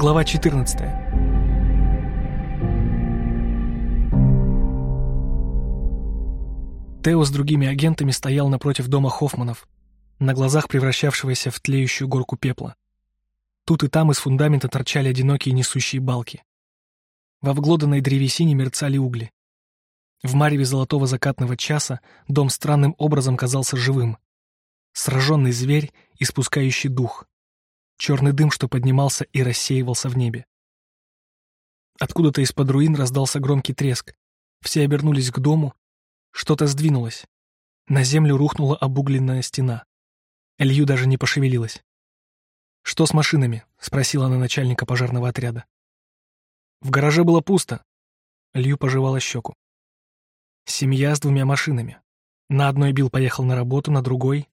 Глава 14. Тео с другими агентами стоял напротив дома Хоффманов, на глазах превращавшегося в тлеющую горку пепла. Тут и там из фундамента торчали одинокие несущие балки. Во вглоданной древесине мерцали угли. В мареве золотого закатного часа дом странным образом казался живым. Сраженный зверь, испускающий дух. Черный дым, что поднимался и рассеивался в небе. Откуда-то из-под руин раздался громкий треск. Все обернулись к дому. Что-то сдвинулось. На землю рухнула обугленная стена. Лью даже не пошевелилась. «Что с машинами?» — спросила она начальника пожарного отряда. В гараже было пусто. Лью пожевала щеку. Семья с двумя машинами. На одной Билл поехал на работу, на другой...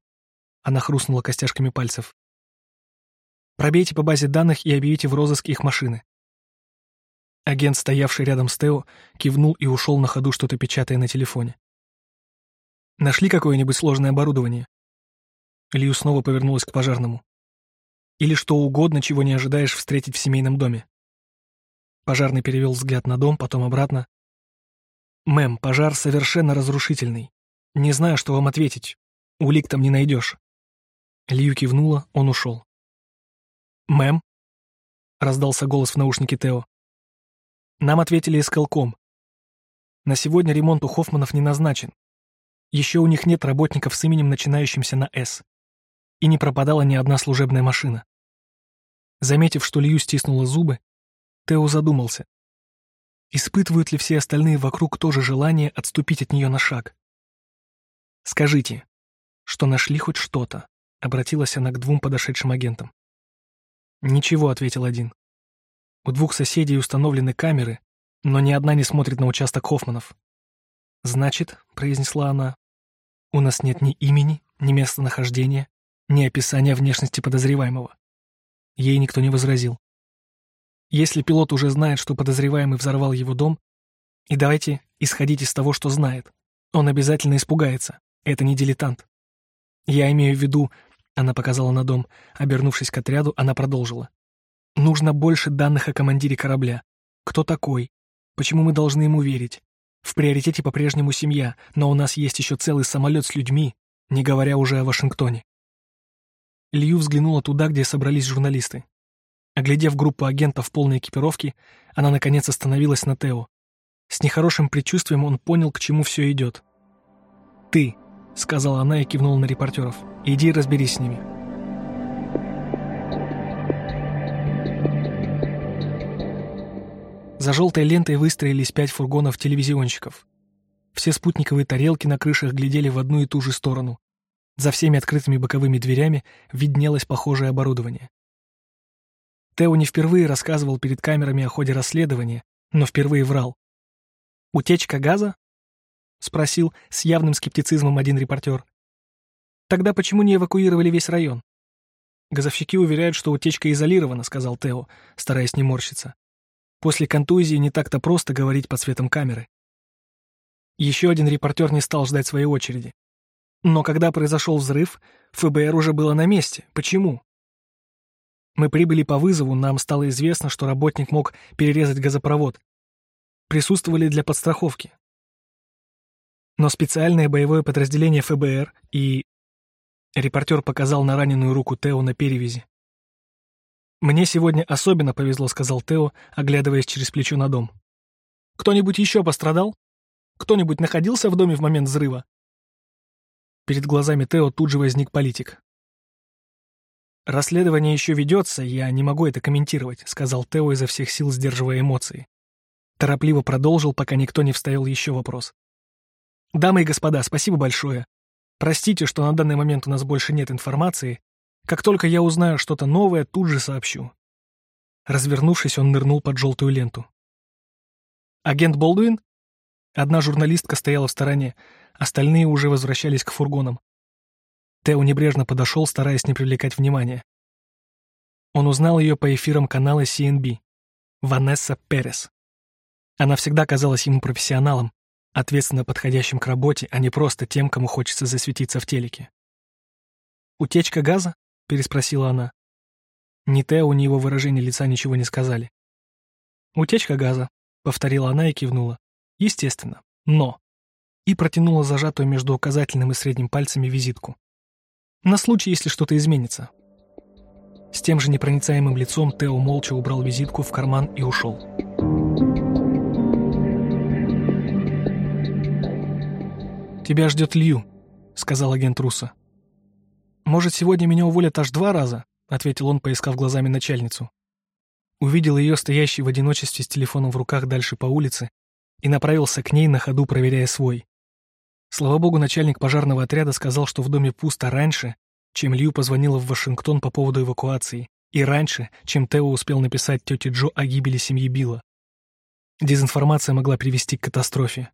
Она хрустнула костяшками пальцев. Пробейте по базе данных и объявите в розыск их машины. Агент, стоявший рядом с Тео, кивнул и ушел на ходу, что-то печатая на телефоне. Нашли какое-нибудь сложное оборудование? Лью снова повернулась к пожарному. Или что угодно, чего не ожидаешь встретить в семейном доме. Пожарный перевел взгляд на дом, потом обратно. «Мэм, пожар совершенно разрушительный. Не знаю, что вам ответить. Улик там не найдешь». Лью кивнула, он ушел. «Мэм?» — раздался голос в наушнике Тео. «Нам ответили искалком. На сегодня ремонт у Хоффманов не назначен. Еще у них нет работников с именем, начинающимся на «С». И не пропадала ни одна служебная машина. Заметив, что Лью стиснула зубы, Тео задумался. Испытывают ли все остальные вокруг тоже желание отступить от нее на шаг? «Скажите, что нашли хоть что-то?» — обратилась она к двум подошедшим агентам. «Ничего», — ответил один. «У двух соседей установлены камеры, но ни одна не смотрит на участок Хоффманов». «Значит», — произнесла она, — «у нас нет ни имени, ни местонахождения, ни описания внешности подозреваемого». Ей никто не возразил. Если пилот уже знает, что подозреваемый взорвал его дом, и давайте исходить из того, что знает, он обязательно испугается. Это не дилетант. Я имею в виду, она показала на дом, обернувшись к отряду, она продолжила. Нужно больше данных о командире корабля. Кто такой? Почему мы должны ему верить? В приоритете по-прежнему семья, но у нас есть еще целый самолет с людьми, не говоря уже о Вашингтоне. Лью взглянула туда, где собрались журналисты. Оглядев группу агентов в полной экипировке, она наконец остановилась на Тео. С нехорошим предчувствием он понял, к чему все идет. «Ты», — сказала она и кивнула на репортеров, — «иди разберись с ними». За желтой лентой выстроились пять фургонов телевизионщиков. Все спутниковые тарелки на крышах глядели в одну и ту же сторону. За всеми открытыми боковыми дверями виднелось похожее оборудование. Тео не впервые рассказывал перед камерами о ходе расследования, но впервые врал. «Утечка газа?» — спросил с явным скептицизмом один репортер. «Тогда почему не эвакуировали весь район?» «Газовщики уверяют, что утечка изолирована», — сказал Тео, стараясь не морщиться. «После контузии не так-то просто говорить под светом камеры». Еще один репортер не стал ждать своей очереди. Но когда произошел взрыв, ФБР уже было на месте. Почему? Мы прибыли по вызову, нам стало известно, что работник мог перерезать газопровод. Присутствовали для подстраховки. Но специальное боевое подразделение ФБР и... Репортер показал на раненую руку Тео на перевязи. «Мне сегодня особенно повезло», — сказал Тео, оглядываясь через плечо на дом. «Кто-нибудь еще пострадал? Кто-нибудь находился в доме в момент взрыва?» Перед глазами Тео тут же возник политик. «Расследование еще ведется, я не могу это комментировать», — сказал Тео изо всех сил, сдерживая эмоции. Торопливо продолжил, пока никто не вставил еще вопрос. «Дамы и господа, спасибо большое. Простите, что на данный момент у нас больше нет информации. Как только я узнаю что-то новое, тут же сообщу». Развернувшись, он нырнул под желтую ленту. «Агент Болдуин?» Одна журналистка стояла в стороне, остальные уже возвращались к фургонам. Тео небрежно подошел, стараясь не привлекать внимания. Он узнал ее по эфирам канала CNB. Ванесса Перес. Она всегда казалась ему профессионалом, ответственно подходящим к работе, а не просто тем, кому хочется засветиться в телеке. «Утечка газа?» — переспросила она. Ни Тео, ни его выражение лица ничего не сказали. «Утечка газа», — повторила она и кивнула. «Естественно. Но...» И протянула зажатую между указательным и средним пальцами визитку. «На случай, если что-то изменится». С тем же непроницаемым лицом Тео молча убрал визитку в карман и ушел. «Тебя ждет Лью», — сказал агент Руса. «Может, сегодня меня уволят аж два раза?» — ответил он, поискав глазами начальницу. Увидел ее, стоящей в одиночестве с телефоном в руках дальше по улице, и направился к ней на ходу, проверяя свой. Слава богу, начальник пожарного отряда сказал, что в доме пусто раньше, чем Лью позвонила в Вашингтон по поводу эвакуации, и раньше, чем Тео успел написать тете Джо о гибели семьи Билла. Дезинформация могла привести к катастрофе.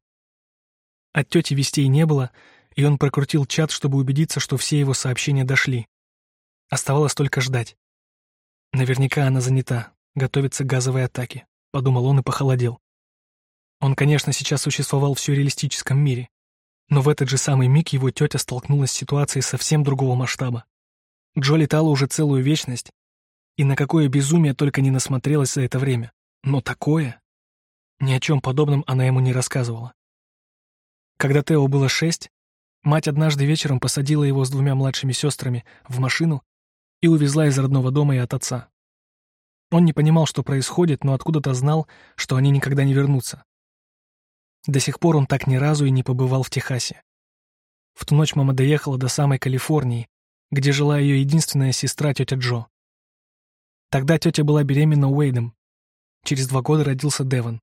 От тети вестей не было, и он прокрутил чат, чтобы убедиться, что все его сообщения дошли. Оставалось только ждать. Наверняка она занята, готовится к газовой атаке, подумал он и похолодел. Он, конечно, сейчас существовал в сюрреалистическом мире, но в этот же самый миг его тетя столкнулась с ситуацией совсем другого масштаба. Джо летала уже целую вечность, и на какое безумие только не насмотрелась за это время. Но такое... Ни о чем подобном она ему не рассказывала. Когда Тео было шесть, мать однажды вечером посадила его с двумя младшими сестрами в машину и увезла из родного дома и от отца. Он не понимал, что происходит, но откуда-то знал, что они никогда не вернутся. До сих пор он так ни разу и не побывал в Техасе. В ту ночь мама доехала до самой Калифорнии, где жила ее единственная сестра, тетя Джо. Тогда тетя была беременна Уэйдом. Через два года родился Девон.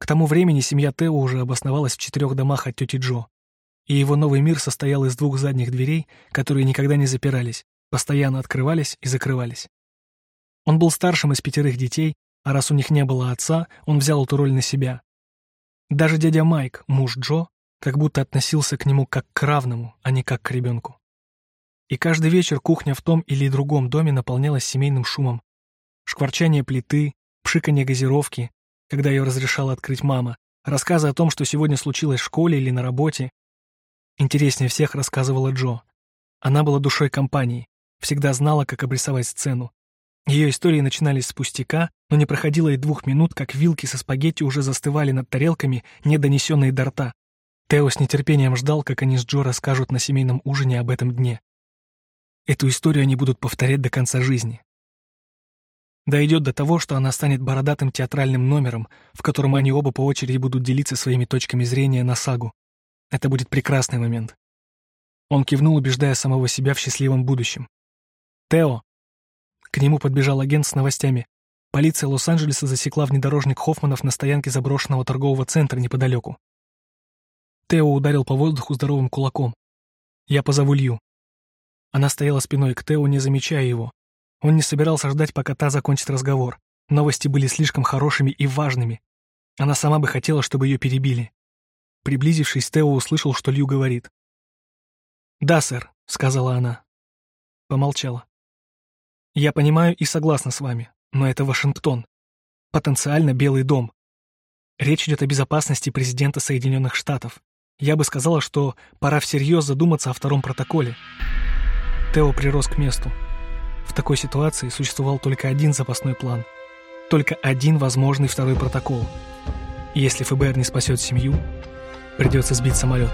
К тому времени семья Тео уже обосновалась в четырех домах от тети Джо, и его новый мир состоял из двух задних дверей, которые никогда не запирались, постоянно открывались и закрывались. Он был старшим из пятерых детей, а раз у них не было отца, он взял эту роль на себя. Даже дядя Майк, муж Джо, как будто относился к нему как к равному, а не как к ребенку. И каждый вечер кухня в том или другом доме наполнялась семейным шумом. Шкварчание плиты, пшиканье газировки, когда ее разрешала открыть мама, рассказы о том, что сегодня случилось в школе или на работе. Интереснее всех рассказывала Джо. Она была душой компании, всегда знала, как обрисовать сцену. Ее истории начинались с пустяка, но не проходило и двух минут, как вилки со спагетти уже застывали над тарелками, не донесенные до рта. Тео с нетерпением ждал, как они с Джо расскажут на семейном ужине об этом дне. Эту историю они будут повторять до конца жизни. Дойдет до того, что она станет бородатым театральным номером, в котором они оба по очереди будут делиться своими точками зрения на сагу. Это будет прекрасный момент. Он кивнул, убеждая самого себя в счастливом будущем. «Тео!» К нему подбежал агент с новостями. Полиция Лос-Анджелеса засекла внедорожник Хоффманов на стоянке заброшенного торгового центра неподалеку. Тео ударил по воздуху здоровым кулаком. «Я позову Лью». Она стояла спиной к Тео, не замечая его. Он не собирался ждать, пока та закончит разговор. Новости были слишком хорошими и важными. Она сама бы хотела, чтобы ее перебили. Приблизившись, Тео услышал, что Лью говорит. «Да, сэр», — сказала она. Помолчала. «Я понимаю и согласна с вами, но это Вашингтон. Потенциально Белый дом. Речь идет о безопасности президента Соединенных Штатов. Я бы сказала, что пора всерьез задуматься о втором протоколе». Тео прирос к месту. В такой ситуации существовал только один запасной план. Только один возможный второй протокол. Если ФБР не спасет семью, придется сбить самолет.